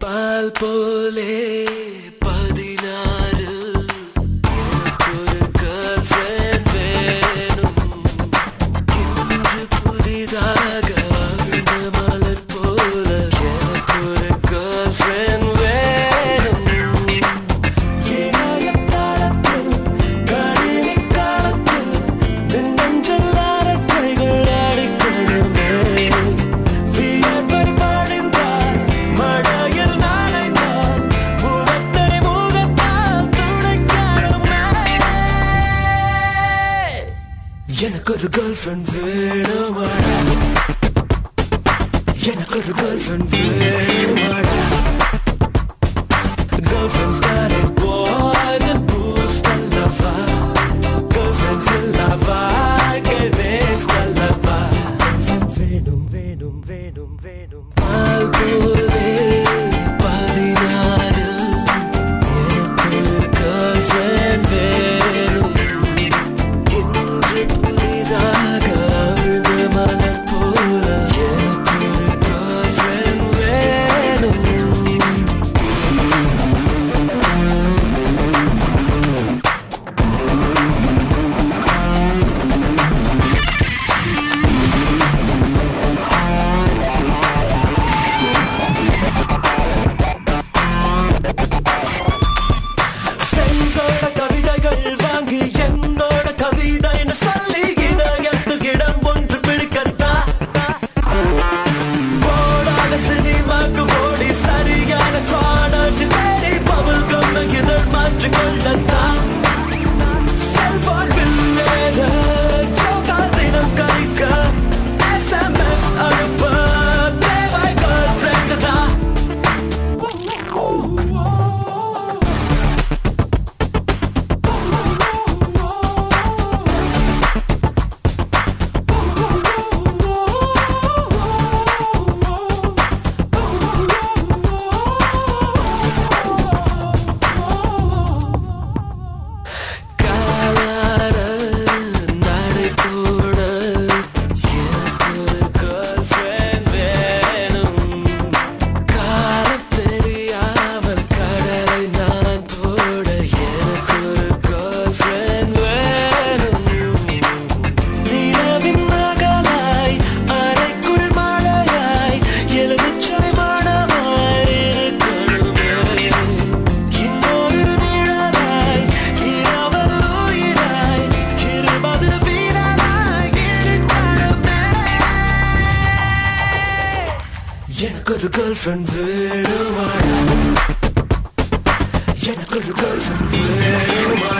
Palpole எனக்கொரு girl friend வேணுமாடா எனக்கொரு கேர்ள் ஃப்ரெண்ட் வேணுமாடா கேர்ள் ஃப்ரெண்ட்ஸ் தானே பாய்ஸ் அண்ட் பூஸ் அல்லவா கேர்ள் ஃப்ரெண்ட்ஸ் இல்லவா கேவேஸ் அல்லவா வேணும் வேணும் வேணும் வேணும் பால் போதே ஒரு கேர்ள் ஃப்ரெண்ட் வேணுமா எனக்கு ஒரு கேர்ள் வேணுமா